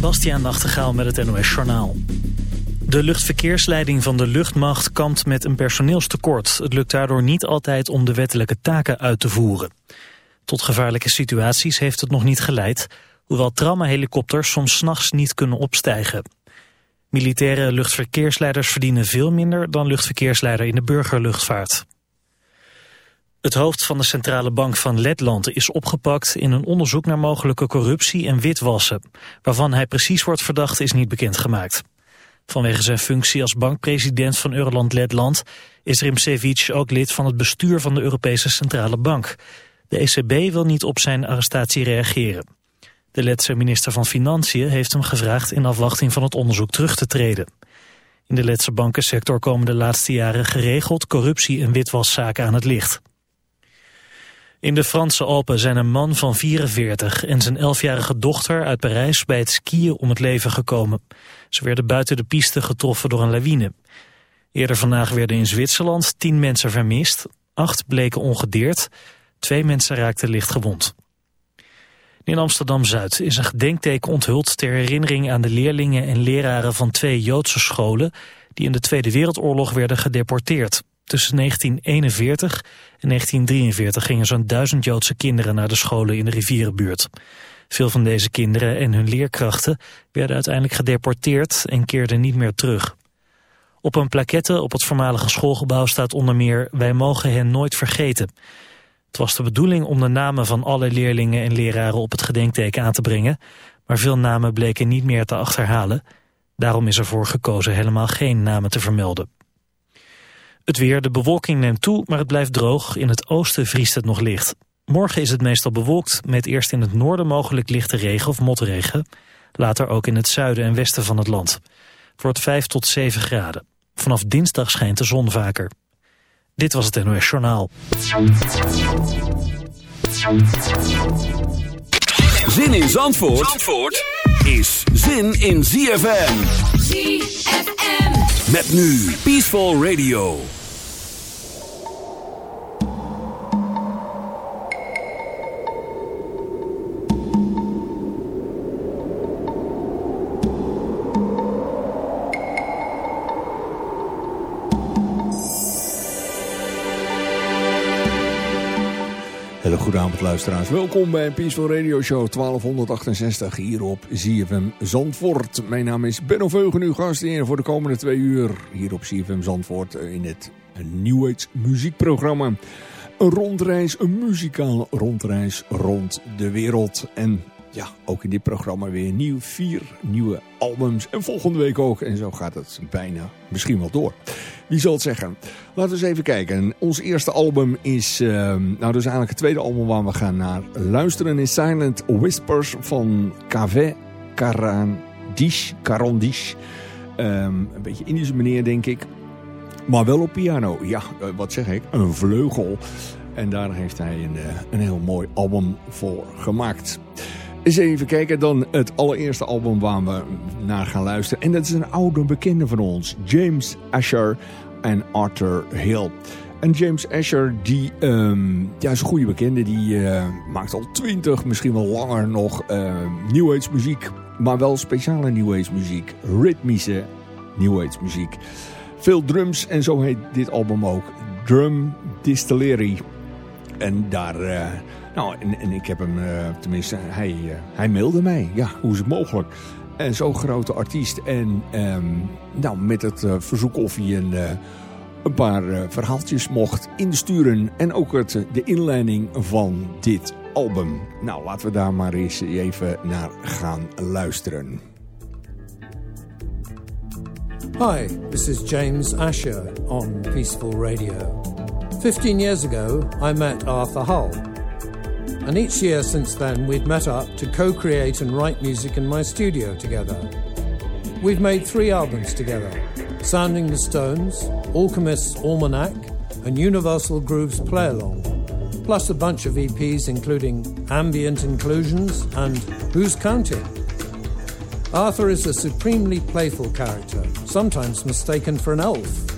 Bastiaan Nachtegaal met het NOS Journaal. De luchtverkeersleiding van de luchtmacht kampt met een personeelstekort. Het lukt daardoor niet altijd om de wettelijke taken uit te voeren. Tot gevaarlijke situaties heeft het nog niet geleid... hoewel traumahelikopters soms s'nachts niet kunnen opstijgen. Militaire luchtverkeersleiders verdienen veel minder... dan luchtverkeersleider in de burgerluchtvaart. Het hoofd van de Centrale Bank van Letland is opgepakt in een onderzoek naar mogelijke corruptie en witwassen. Waarvan hij precies wordt verdacht is niet bekendgemaakt. Vanwege zijn functie als bankpresident van Euroland Letland is Rimsevic ook lid van het bestuur van de Europese Centrale Bank. De ECB wil niet op zijn arrestatie reageren. De Letse minister van Financiën heeft hem gevraagd in afwachting van het onderzoek terug te treden. In de Letse bankensector komen de laatste jaren geregeld corruptie- en witwaszaken aan het licht. In de Franse Alpen zijn een man van 44 en zijn 11-jarige dochter uit Parijs bij het skiën om het leven gekomen. Ze werden buiten de piste getroffen door een lawine. Eerder vandaag werden in Zwitserland 10 mensen vermist, 8 bleken ongedeerd, twee mensen raakten licht gewond. In Amsterdam-Zuid is een gedenkteken onthuld ter herinnering aan de leerlingen en leraren van twee Joodse scholen die in de Tweede Wereldoorlog werden gedeporteerd. Tussen 1941 en 1943 gingen zo'n duizend Joodse kinderen naar de scholen in de rivierenbuurt. Veel van deze kinderen en hun leerkrachten werden uiteindelijk gedeporteerd en keerden niet meer terug. Op een plaquette op het voormalige schoolgebouw staat onder meer wij mogen hen nooit vergeten. Het was de bedoeling om de namen van alle leerlingen en leraren op het gedenkteken aan te brengen, maar veel namen bleken niet meer te achterhalen. Daarom is ervoor gekozen helemaal geen namen te vermelden. Het weer, de bewolking neemt toe, maar het blijft droog. In het oosten vriest het nog licht. Morgen is het meestal bewolkt, met eerst in het noorden mogelijk lichte regen of motregen. Later ook in het zuiden en westen van het land. Het wordt 5 tot 7 graden. Vanaf dinsdag schijnt de zon vaker. Dit was het NOS Journaal. Zin in Zandvoort, Zandvoort is zin in ZFM. ZFM. Met nu Peaceful Radio. Hele goede avond luisteraars. Welkom bij Peaceful Radio Show 1268 hier op ZFM Zandvoort. Mijn naam is Benno Veugen, uw gastheer voor de komende twee uur hier op ZFM Zandvoort in het New Age muziekprogramma. Een rondreis, een muzikale rondreis rond de wereld. En ja, ook in dit programma weer nieuw, vier nieuwe albums. En volgende week ook. En zo gaat het bijna misschien wel door. Wie zal het zeggen? Laten we eens even kijken. Ons eerste album is... Uh, nou, is eigenlijk het tweede album waar we gaan naar luisteren. Is Silent Whispers van Cave Carandish. Carandish. Um, een beetje Indische meneer, denk ik. Maar wel op piano. Ja, uh, wat zeg ik? Een vleugel. En daar heeft hij een, uh, een heel mooi album voor gemaakt. Eens even kijken dan het allereerste album waar we naar gaan luisteren. En dat is een oude bekende van ons. James Asher en Arthur Hill. En James Asher, die um, ja, is een goede bekende. Die uh, maakt al twintig, misschien wel langer nog uh, New Age muziek. Maar wel speciale New Age muziek. Ritmische New Age muziek. Veel drums en zo heet dit album ook. Drum Distillery. En daar... Uh, nou, en, ik heb hem, uh, tenminste, hij, uh, hij mailde mij. Ja, hoe is het mogelijk? En zo'n grote artiest. En um, nou, met het uh, verzoek of hij een, een paar verhaaltjes mocht insturen. En ook het, de inleiding van dit album. Nou, laten we daar maar eens even naar gaan luisteren. Hi, this is James Asher on Peaceful Radio. Fifteen years ago, I met Arthur Hull. And each year since then, we've met up to co create and write music in my studio together. We've made three albums together Sounding the Stones, Alchemist's Almanac, and Universal Grooves Play Along, plus a bunch of EPs including Ambient Inclusions and Who's Counting? Arthur is a supremely playful character, sometimes mistaken for an elf.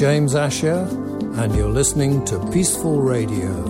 James Asher, and you're listening to Peaceful Radio.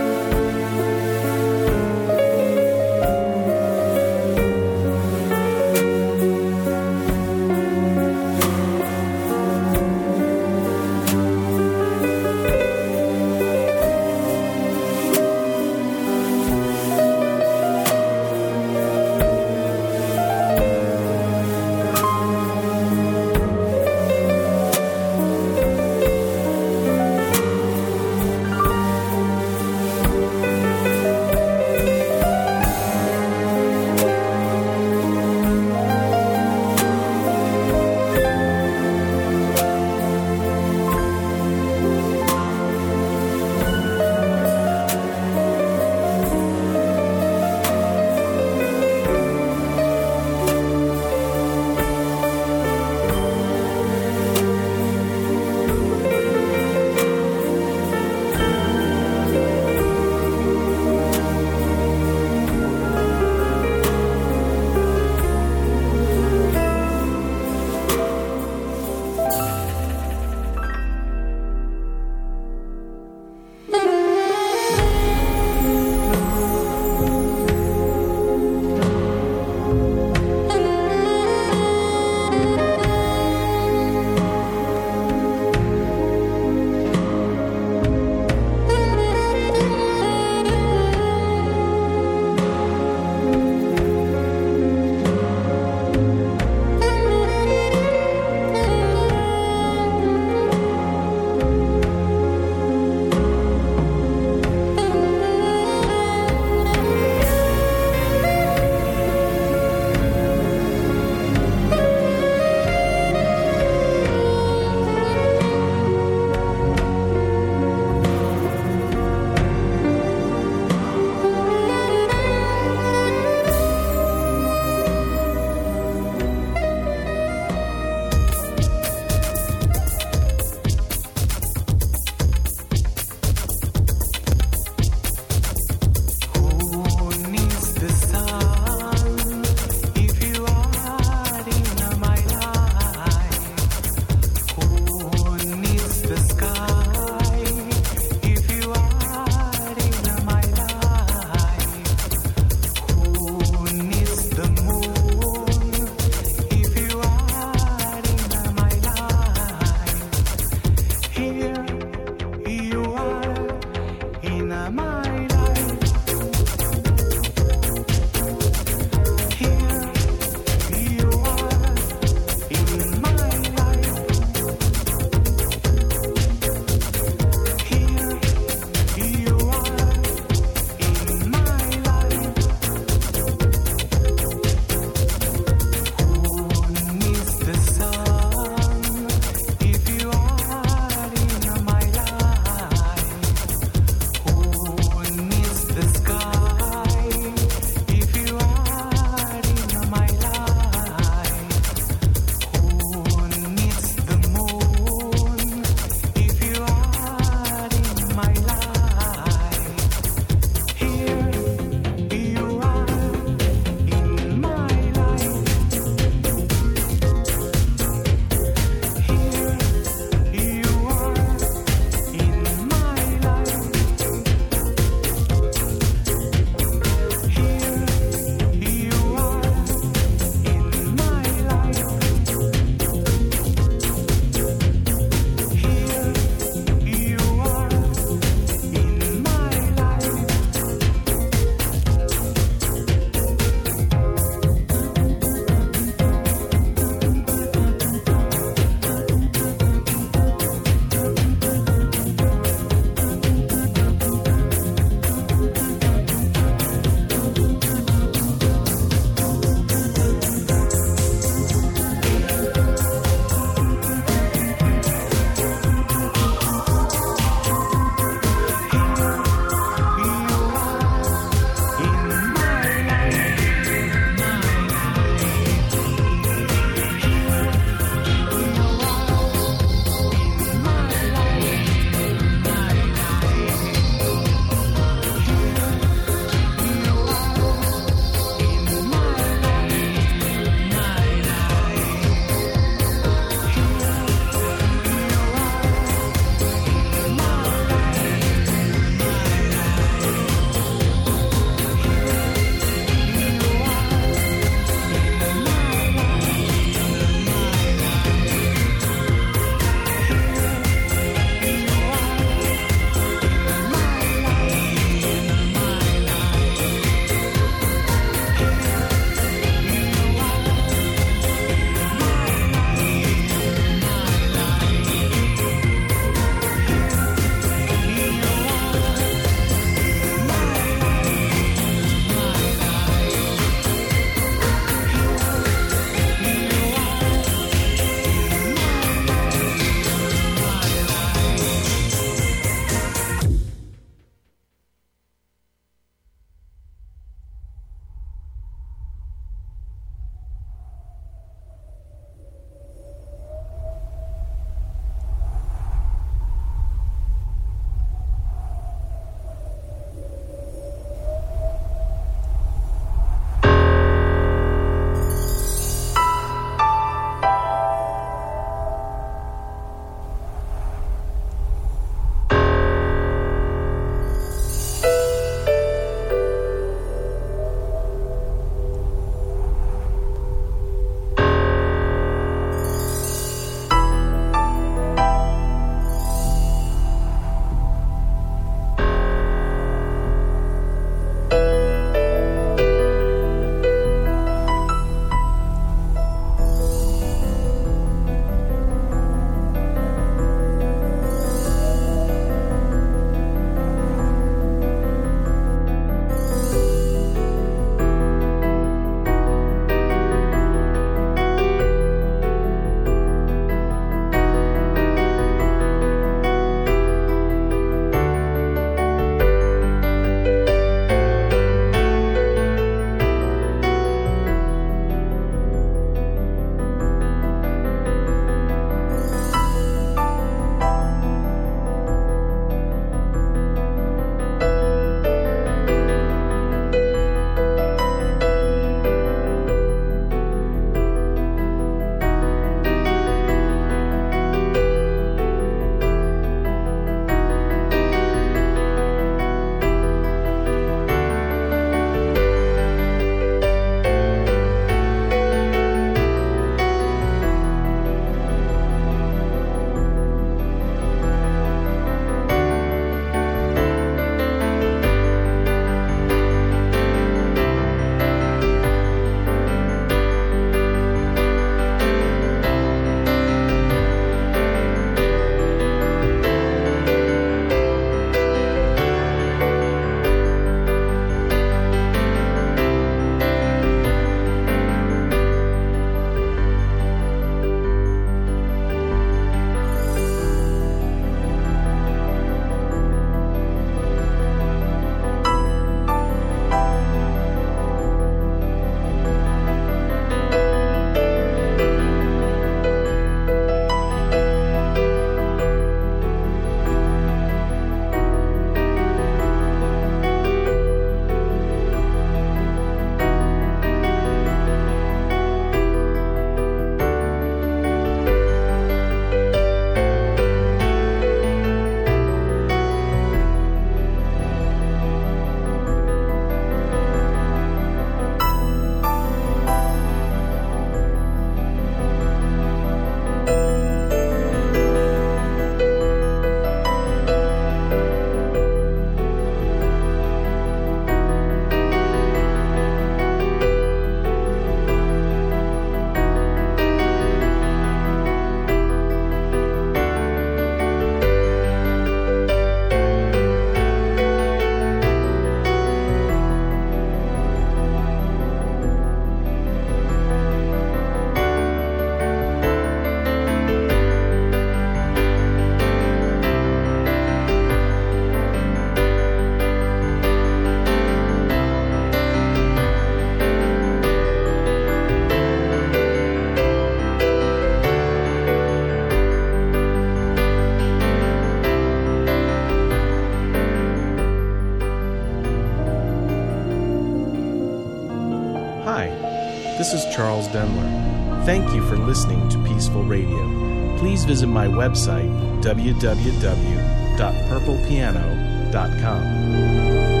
Please visit my website, www.purplepiano.com.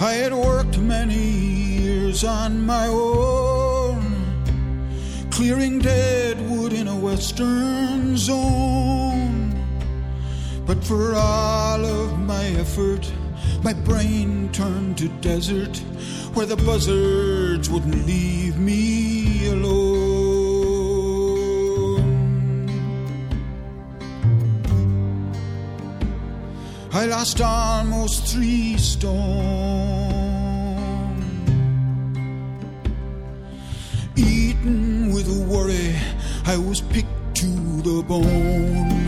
I had worked many years on my own, clearing dead wood in a western zone. But for all of my effort, my brain turned to desert where the buzzards wouldn't leave me alone. I lost almost three stone, eaten with worry. I was picked to the bone.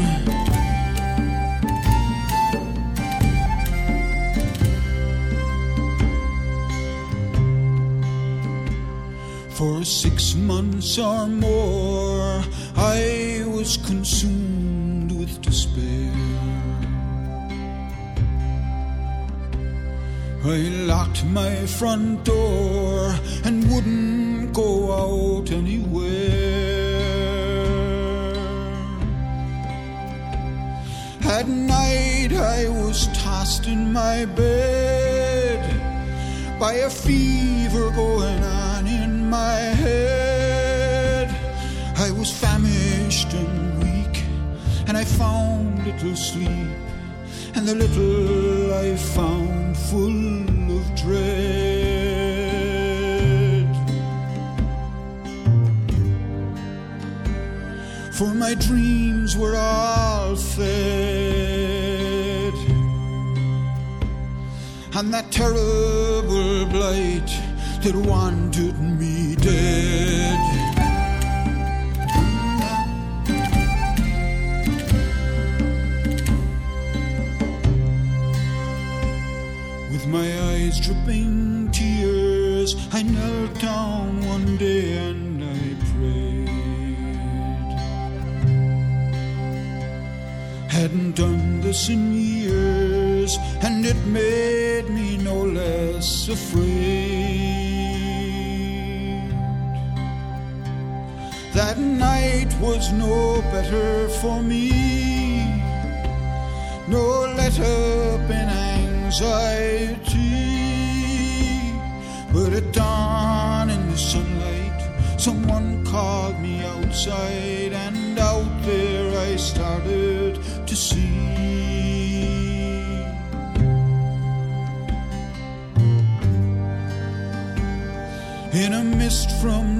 For six months or more, I was consumed with despair. I locked my front door and wouldn't go out anywhere. At night, I was tossed in my bed by a fever going on in my head. I was famished and weak, and I found little sleep, and the little I found full of dread. For my dreams were all fed and that terrible blight that wanted me dead. Was no better for me, no let up in anxiety. But at dawn in the sunlight, someone called me outside, and out there I started to see. in a mist from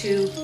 To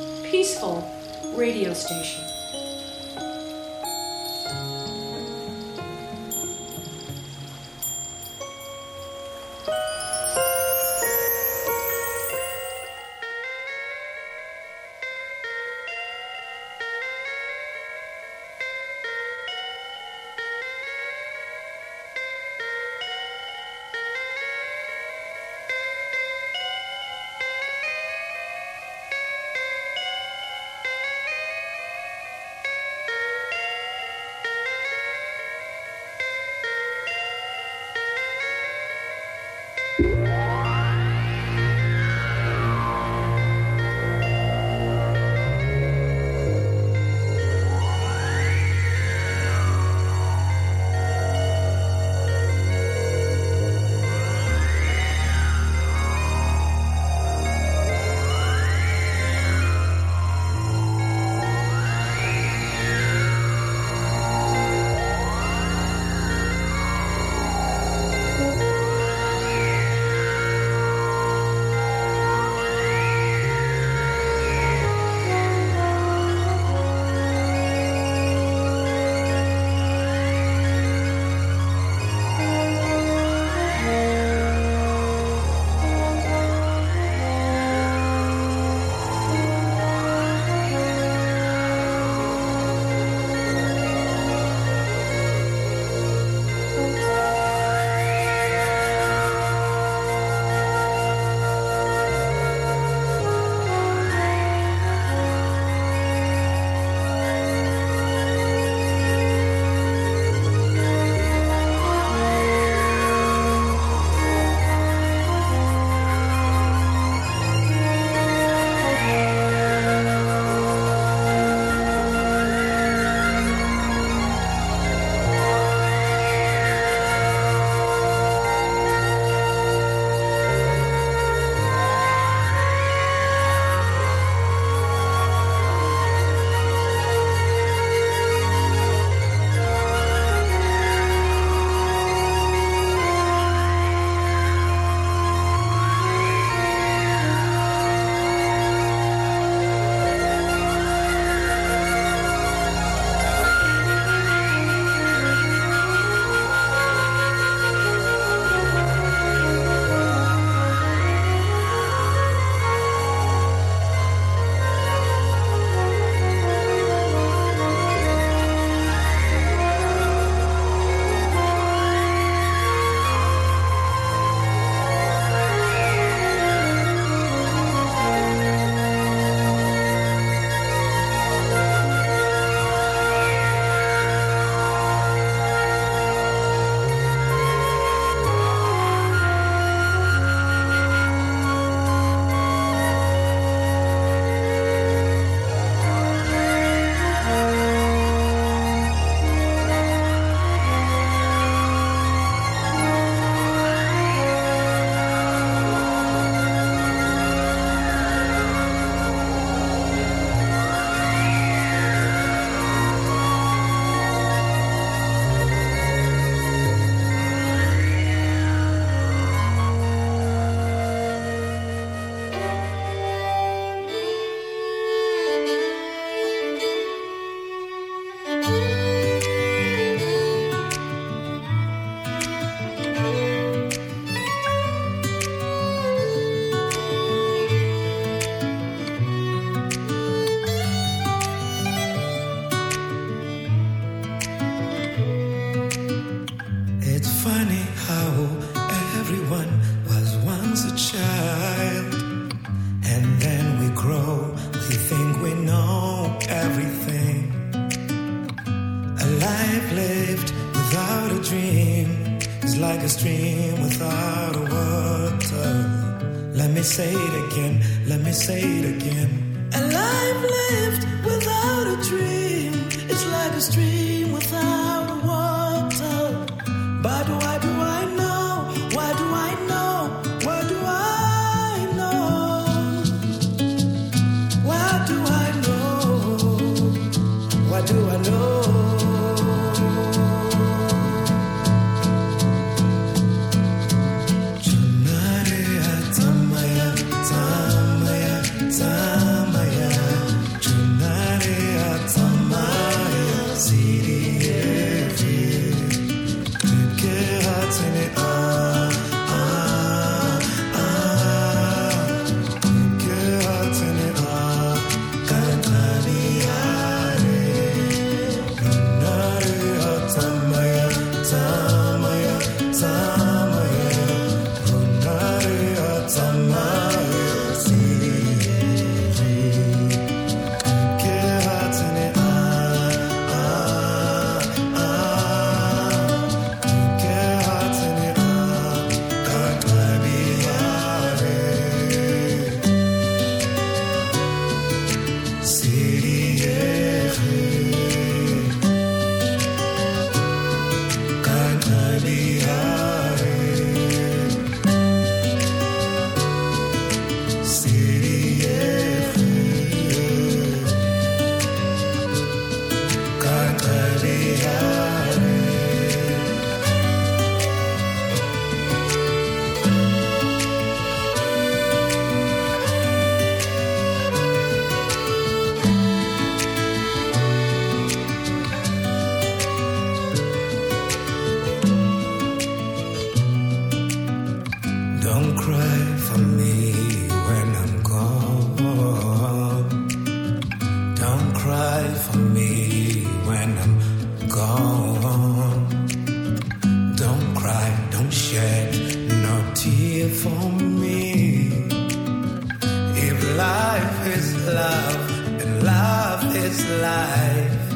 life.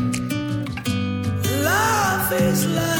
Love is life.